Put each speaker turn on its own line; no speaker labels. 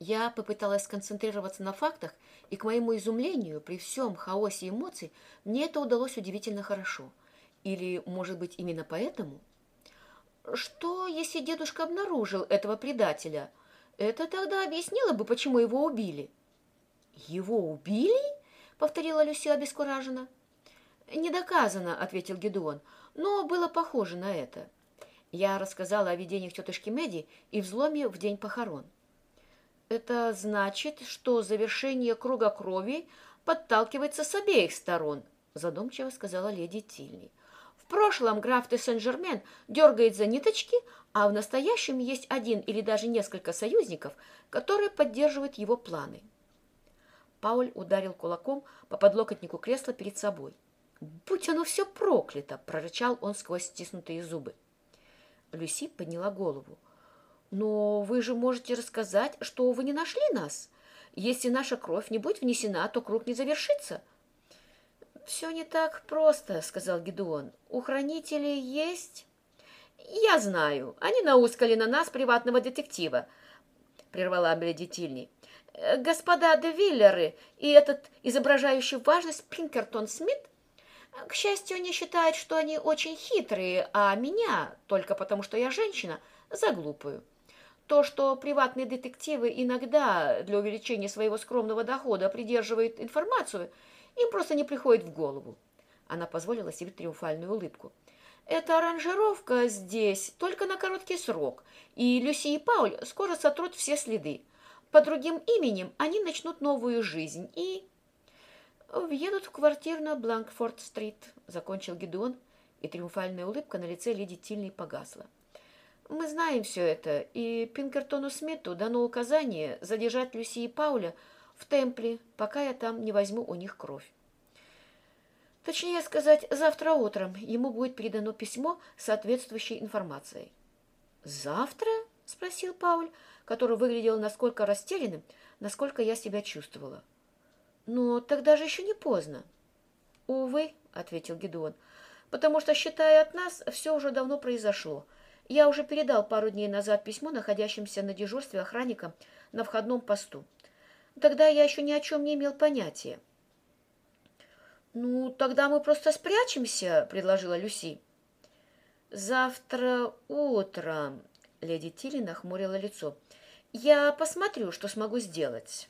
Я попыталась сконцентрироваться на фактах, и, к моему изумлению, при всем хаосе эмоций, мне это удалось удивительно хорошо. Или, может быть, именно поэтому? Что, если дедушка обнаружил этого предателя? Это тогда объяснило бы, почему его убили. «Его убили?» — повторила Люси обескураженно. «Не доказано», — ответил Гедеон, — «но было похоже на это». Я рассказала о видениях тетушки Меди и взломе в день похорон. Это значит, что завершение круга крови подталкивается с обеих сторон, задумчиво сказала леди Тильни. В прошлом граф де Сен-Жермен дергает за ниточки, а в настоящем есть один или даже несколько союзников, которые поддерживают его планы. Пауль ударил кулаком по подлокотнику кресла перед собой. «Будь оно все проклято!» – прорычал он сквозь стиснутые зубы. Люси подняла голову. Но вы же можете рассказать, что вы не нашли нас. Если наша кровь не будет внесена, то круг не завершится. Все не так просто, сказал Гедеон. У хранителей есть... Я знаю, они наускали на нас приватного детектива, прервала леди Тильни. Господа де Виллеры и этот изображающий важность Пинкертон Смит к счастью, они считают, что они очень хитрые, а меня, только потому что я женщина, за глупую. То, что приватные детективы иногда для увеличения своего скромного дохода придерживают информацию, им просто не приходит в голову. Она позволила себе триумфальную улыбку. Эта аранжировка здесь только на короткий срок, и Люси и Пауль скоро сотрут все следы. По другим именем они начнут новую жизнь и... «Въедут в квартиру на Бланкфорд-стрит», — закончил Гедеон, и триумфальная улыбка на лице леди Тильной погасла. Мы знаем все это, и Пинкертону Смиту дано указание задержать Люси и Пауля в темпле, пока я там не возьму у них кровь. Точнее сказать, завтра утром ему будет передано письмо с соответствующей информацией. «Завтра?» — спросил Пауль, который выглядел насколько растерянным, насколько я себя чувствовала. «Но тогда же еще не поздно». «Увы», — ответил Гедеон, — «потому что, считая от нас, все уже давно произошло». Я уже передал пару дней назад письмо находящимся на дежурстве охранникам на входном посту. Тогда я еще ни о чем не имел понятия. «Ну, тогда мы просто спрячемся», — предложила Люси. «Завтра утром», — леди Тилли нахмурила лицо, — «я посмотрю, что смогу сделать».